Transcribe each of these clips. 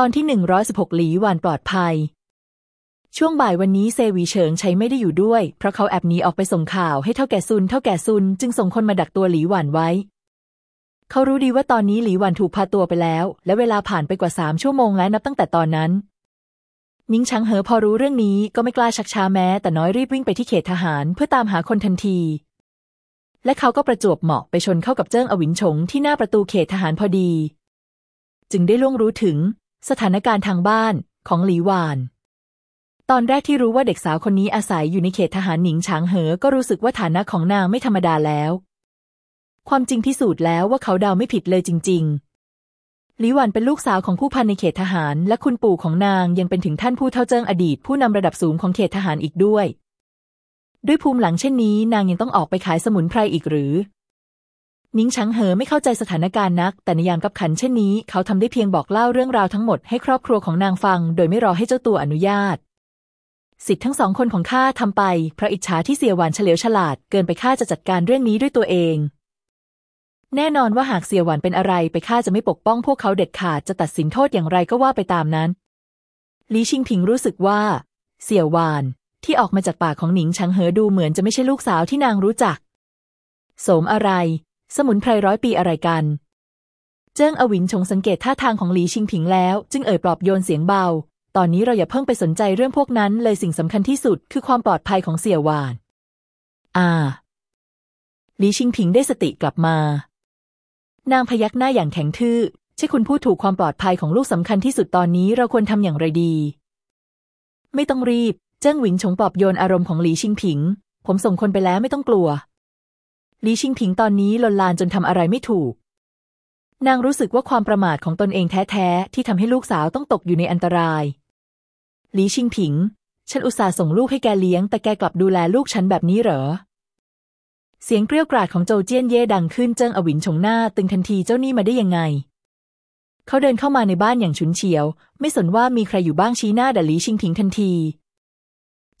ตอนที่หนึ่งร้อยสิบหกหลีหวานปลอดภัย ช่วงบ่ายวันนี้เซวีเฉิงใช้ไม่ได้อยู่ด้วย เพราะเขาแอบหนีออกไปส่งข่าวให้เท่าแก่ซุนเท่าแก่ซุนจึงส่งคนมาดักตัวหลีหวานไว้ เขารู้ดีว่าตอนนี้หลีหวานถูกพาตัวไปแล้ว และเวลาผ่านไปกว่าสามชั่วโมงแล้วนับตั้งแต่ตอนนั้นนิ้งชังเหอพอรู้เรื่องนี้ก็ไม่กล้าชักช้าแม้ แต่น้อยรีบวิ่งไปที่เขตทหารเพื่อตามหาคนทันที และเขาก็ประจวบเหมาะไปชนเข้ากับเจิ้งอวินฉงที่หน้าประตูเขตทหารพอดี จึงได้ล่วงรู้ถึง สถานการณ์ทางบ้านของหลีหวาน ตอนแรกที่รู้ว่าเด็กสาวคนนี้อาศัยอยู่ในเขตทหารหนิงฉางเหอ ก็รู้สึกว่าฐานะของนางไม่ธรรมดาแล้ว ความจริงพิสูจน์แล้วว่าเขาเดาไม่ผิดเลยจริง ๆ หลีหวานเป็นลูกสาวของผู้พันในเขตทหาร และคุณปู่ของนางยังเป็นถึงท่านผู้เท่าเจิ้งอดีต ผู้นำระดับสูงของเขตทหารอีกด้วย ด้วยภูมิหลังเช่นนี้ นางยังต้องออกไปขายสมุนไพรอีกหรือ นิ้งชังเหอไม่เข้าใจสถานการณ์นัก แต่ในยามกับขันเช่นนี้ เขาทำได้เพียงบอกเล่าเรื่องราวทั้งหมดให้ครอบครัวของนางฟัง โดยไม่รอให้เจ้าตัวอนุญาต สิทธิ์ทั้งสองคนของข้าทำไป เพราะอิจฉาที่เสียหวานเฉลียวฉลาด เกินไปข้าจะจัดการเรื่องนี้ด้วยตัวเอง แน่นอนว่าหากเสียหวานเป็นอะไรไปข้าจะไม่ปกป้องพวกเขาเด็ดขาดจะตัดสินโทษอย่างไรก็ว่าไปตามนั้นลีชิงผิงรู้สึกว่า เสี่ยวหวานที่ออกมาจากปากของหนิงชังเหอดูเหมือนจะไม่ใช่ลูกสาวที่นางรู้จักโสมอะไร สมุนไพรร้อยปีอะไรกัน เจิ้งอวินชงสังเกตท่าทางของหลีชิงผิงแล้ว จึงเอ่ยปลอบโยนเสียงเบา ตอนนี้เราอย่าเพิ่งไปสนใจเรื่องพวกนั้นเลยสิ่งสำคัญที่สุดคือความปลอดภัยของเสี่ยหวาน อ่า หลีชิงผิงได้สติกลับมา นางพยักหน้าอย่างแข็งทื่อใช่คุณพูดถูกความปลอดภัยของลูกสำคัญที่สุดตอนนี้เราควรทำอย่างไรดี ไม่ต้องรีบ เจิ้งหวิงชงปลอบโยนอารมณ์ของหลีชิงผิง ผมส่งคนไปแล้วไม่ต้องกลัว ลีชิงผิงตอนนี้ลนลานจนทำอะไรไม่ถูก นางรู้สึกว่าความประมาทของตนเองแท้ๆ ที่ทำให้ลูกสาวต้องตกอยู่ในอันตรายลีชิงผิง ฉันอุตส่าห์ส่งลูกให้แกเลี้ยง แต่แกกลับดูแลลูกฉันแบบนี้เหรอ เสียงเกรี้ยวกราดของโจเจี้ยนเย่ดังขึ้นเจิ้งอวินชงหน้า ตึงทันทีเจ้านี่มาได้ยังไง เขาเดินเข้ามาในบ้านอย่างฉุนเฉียว ไม่สนว่ามีใครอยู่บ้างชี้หน้าด่าลีชิงผิงทันที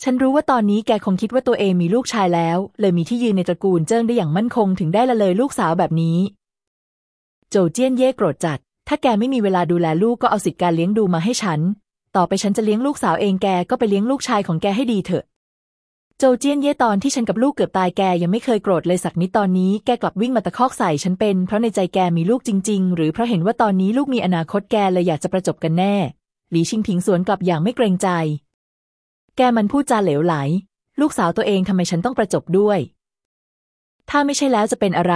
ฉันรู้ว่าตอนนี้แกคงคิดว่าตัวเองมีลูกชายแล้ว เลยมีที่ยืนในตระกูลเจิ้งได้อย่างมั่นคงถึงได้ละเลยลูกสาวแบบนี้ โจเจี้ยนเย่โกรธจัด ถ้าแกไม่มีเวลาดูแลลูกก็เอาสิทธิการเลี้ยงดูมาให้ฉัน ต่อไปฉันจะเลี้ยงลูกสาวเองแกก็ไปเลี้ยงลูกชายของแกให้ดีเถอะ โจเจี้ยนเย่ตอนที่ฉันกับลูกเกือบตายแกยังไม่เคยโกรธเลยสักนิดตอนนี้แกกลับวิ่งมาตะคอกใส่ฉันเป็น เพราะในใจแกมีลูกจริง ๆ หรือเพราะเห็นว่าตอนนี้ลูกมีอนาคตแกเลยอยากจะประจบกันแน่ หลีชิงผิงสวนกลับอย่างไม่เกรงใจ แกมันพูดจาเหลวไหล ลูกสาวตัวเองทำไมฉันต้องประจบด้วย ถ้าไม่ใช่แล้วจะเป็นอะไร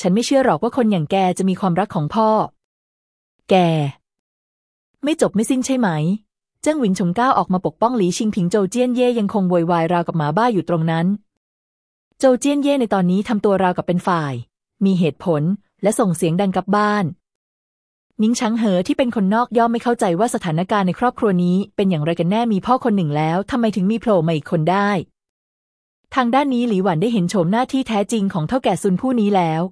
ฉันไม่เชื่อหรอกว่าคนอย่างแกจะมีความรักของพ่อ แก ไม่จบไม่สิ้นใช่ไหม เจิ้งหวินชงก้าวออกมาปกป้องหลีชิงผิงโจเจี้ยนเย่ยังคงโวยวายราวกับหมาบ้าอยู่ตรงนั้น โจเจี้ยนเย่ในตอนนี้ทำตัวราวกับเป็นฝ่าย มีเหตุผลและส่งเสียงดังกับบ้าน นิ้งชังเหอที่เป็นคนนอกย่อมไม่เข้าใจว่าสถานการณ์ในครอบครัวนี้ เป็นอย่างไรกันแน่มีพ่อคนหนึ่งแล้วทำไมถึงมีโผล่มาอีกคนได้ ทางด้านนี้หลีหวันได้เห็นโฉมหน้าที่แท้จริงของเท่าแก่ซุนผู้นี้แล้ว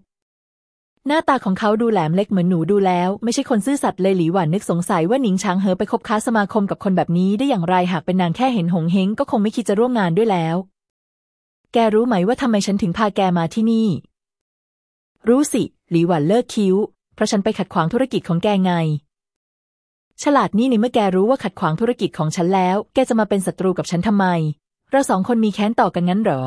หน้าตาของเขาดูแหลมเล็กเหมือนหนูดูแล้ว ไม่ใช่คนซื่อสัตย์เลยหลีหวันนึกสงสัยว่าหนิงช้างเหอไปคบค้าสมาคมกับคนแบบนี้ได้อย่างไรหากเป็นนางแค่เห็นหงเฮงก็คงไม่คิดจะร่วมงานด้วยแล้ว แกรู้ไหมว่าทำไมฉันถึงพาแกมาที่นี่ รู้สิหลีหวันเลิกคิ้ว ราะฉันไปขัดขวางธุรกิจของแกไง ฉลาดนี่ในเมื่อแกรู้ว่าขัดขวางธุรกิจของฉันแล้ว แกจะมาเป็นศัตรูกับฉันทำไม เราสองคนมีแค้นต่อกันงั้นเหรอ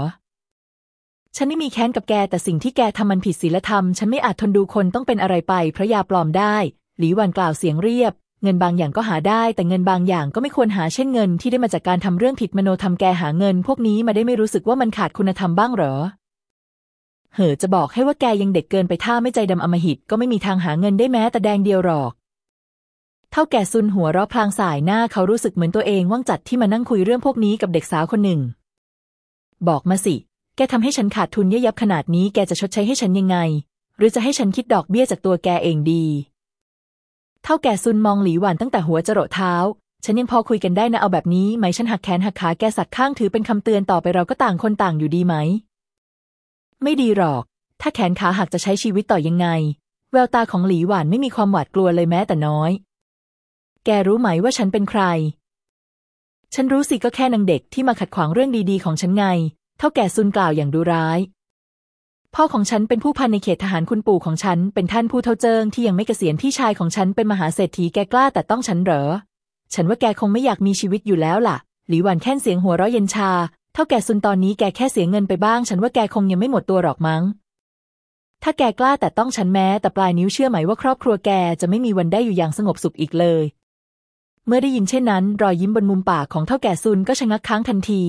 ฉันไม่มีแค้นกับแกแต่สิ่งที่แกทำมันผิดศีลธรรม ฉันไม่อาจทนดูคนต้องเป็นอะไรไปเพราะยาปลอมได้ หลีหวันกล่าวเสียงเรียบ เงินบางอย่างก็หาได้ แต่เงินบางอย่างก็ไม่ควรหาเช่นเงินที่ได้มาจากการทำเรื่องผิดมโนทำแกหาเงิน พวกนี้มาได้ไม่รู้สึกว่ามันขาดคุณธรรมบ้างเหรอ เหอจะบอกให้ว่าแกยังเด็กเกินไปถ้าไม่ใจดำอมหิตก็ไม่มีทางหาเงินได้แม้แต่แดงเดียวหรอก เท่าแก่ซุนหัวเราะพลางสายหน้าเขารู้สึกเหมือนตัวเองว่างจัดที่มานั่งคุยเรื่องพวกนี้กับเด็กสาวคนหนึ่ง บอกมาสิ แกทำให้ฉันขาดทุนเยยับขนาดนี้แกจะชดใช้ให้ฉันยังไง หรือจะให้ฉันคิดดอกเบี้ยจากตัวแกเองดี เท่าแก่ซุนมองหลีหวานตั้งแต่หัวจรดเท้า ฉันยังพอคุยกันได้นะเอาแบบนี้ไหมฉันหักแขนหักขาแกสัตว์ข้างถือเป็นคำเตือนต่อไปเราก็ต่างคนต่างอยู่ดีไหม ไม่ดีหรอก ถ้าแขนขาหักจะใช้ชีวิตต่อยังไง แววตาของหลีหวานไม่มีความหวาดกลัวเลยแม้แต่น้อย แกรู้ไหมว่าฉันเป็นใคร ฉันรู้สิก็แค่นางเด็กที่มาขัดขวางเรื่องดีๆของฉันไง เท่าแก่ซุนกล่าวอย่างดูร้าย พ่อของฉันเป็นผู้พันในเขตทหารคุณปู่ของฉัน เป็นท่านผู้เท่าเจิงที่ยังไม่เกษียณพี่ชายของฉันเป็นมหาเศรษฐีแกกล้าแต่ต้องฉันเหรอ ฉันว่าแกคงไม่อยากมีชีวิตอยู่แล้วล่ะ หลีหวันแค่นเสียงหัวเราะเย็นชา เท่าแกซุนตอนนี้แกแค่เสียเงินไปบ้าง ฉันว่าแกคงยังไม่หมดตัวหรอกมั้ง ถ้าแกกล้าแต่ต้องฉันแม้ แต่ปลายนิ้วเชื่อไหมว่าครอบครัวแกจะไม่มีวันได้อยู่อย่างสงบสุขอีกเลย เมื่อได้ยินเช่นนั้น รอยยิ้มบนมุมปากของเท่าแก่ซุนก็ชะงักค้างทันที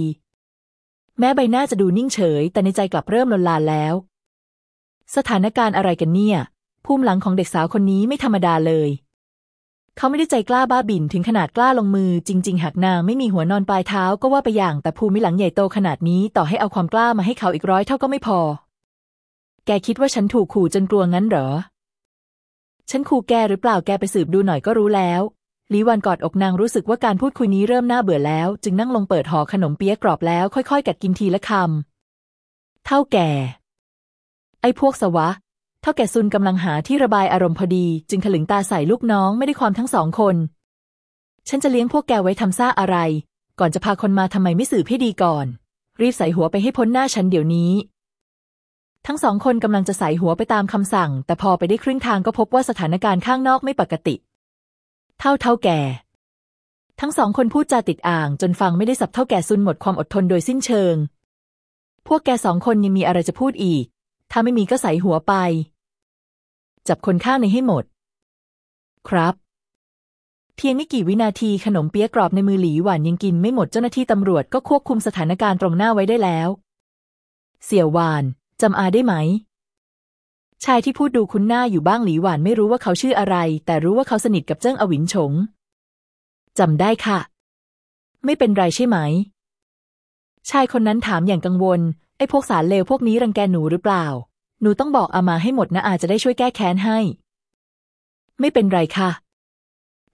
แม้ใบหน้าจะดูนิ่งเฉย แต่ในใจกลับเริ่มลนลานแล้ว สถานการณ์อะไรกันเนี่ย ภูมิหลังของเด็กสาวคนนี้ไม่ธรรมดาเลย เขาไม่ได้ใจกล้าบ้าบิ่นถึงขนาดกล้าลงมือ จริง ๆ หากนางไม่มีหัวนอนปลายเท้าก็ว่าไปอย่างแต่ภูมิหลังใหญ่โตขนาดนี้ต่อให้เอาความกล้ามาให้เขาอีกร้อยเท่าก็ไม่พอ แกคิดว่าฉันถูกขู่จนกลัวงั้นเหรอ ฉันขู่แกหรือเปล่าแกไปสืบดูหน่อยก็รู้แล้วลีวันกอดอกนางรู้สึกว่าการพูดคุยนี้เริ่มน่าเบื่อแล้ว จึงนั่งลงเปิดห่อขนมเปี๊ยะกรอบแล้วค่อยๆ กัดกินทีละคำเท่าแก่ ไอ้พวกสวะ เท่าแก่ซุนกำลังหาที่ระบายอารมณ์พอดี จึงถลึงตาใส่ลูกน้องไม่ได้ความทั้งสองคน ฉันจะเลี้ยงพวกแกไว้ทำซ่าอะไร ก่อนจะพาคนมาทำไมไม่สืบให้ดีก่อน รีบใส่หัวไปให้พ้นหน้าฉันเดี๋ยวนี้ ทั้งสองคนกำลังจะใส่หัวไปตามคำสั่ง แต่พอไปได้ครึ่งทางก็พบว่าสถานการณ์ข้างนอกไม่ปกติ เท่าเท่าแก่ ทั้งสองคนพูดจาติดอ่าง จนฟังไม่ได้สับเท่าแก่ซุนหมดความอดทนโดยสิ้นเชิง พวกแกสองคนยังมีอะไรจะพูดอีกถ้าไม่มีก็ใส่หัวไป จับคนข้าในให้หมด ครับ เพียงไม่กี่วินาทีขนมเปี๊ยะกรอบในมือหลีหวานยังกินไม่หมดเจ้าหน้าที่ตำรวจก็ควบคุมสถานการณ์ตรงหน้าไว้ได้แล้ว เสี่ยวหวานจำอาได้ไหม ชายที่พูดดูคุ้นหน้าอยู่บ้างหลีหวานไม่รู้ว่าเขาชื่ออะไร แต่รู้ว่าเขาสนิทกับเจิ้งอวินฉงจำได้ค่ะ ไม่เป็นไรใช่ไหม ชายคนนั้นถามอย่างกังวลไอ้พวกสารเลวพวกนี้รังแกหนูหรือเปล่า หนูต้องบอกอามาให้หมดนะอาจจะได้ช่วยแก้แค้นให้ ไม่เป็นไรค่ะ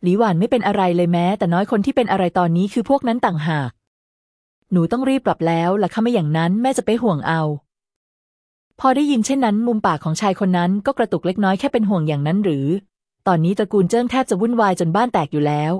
หลีหวานไม่เป็นอะไรเลยแม้ แต่น้อยคนที่เป็นอะไรตอนนี้คือพวกนั้นต่างหาก หนูต้องรีบกลับแล้วและถ้าไม่อย่างนั้นแม่จะไปห่วงเอา พอได้ยินเช่นนั้น มุมปากของชายคนนั้นก็กระตุกเล็กน้อยแค่เป็นห่วงอย่างนั้นหรือ ตอนนี้ตระกูลเจิ้งแทบจะวุ่นวายจนบ้านแตกอยู่แล้ว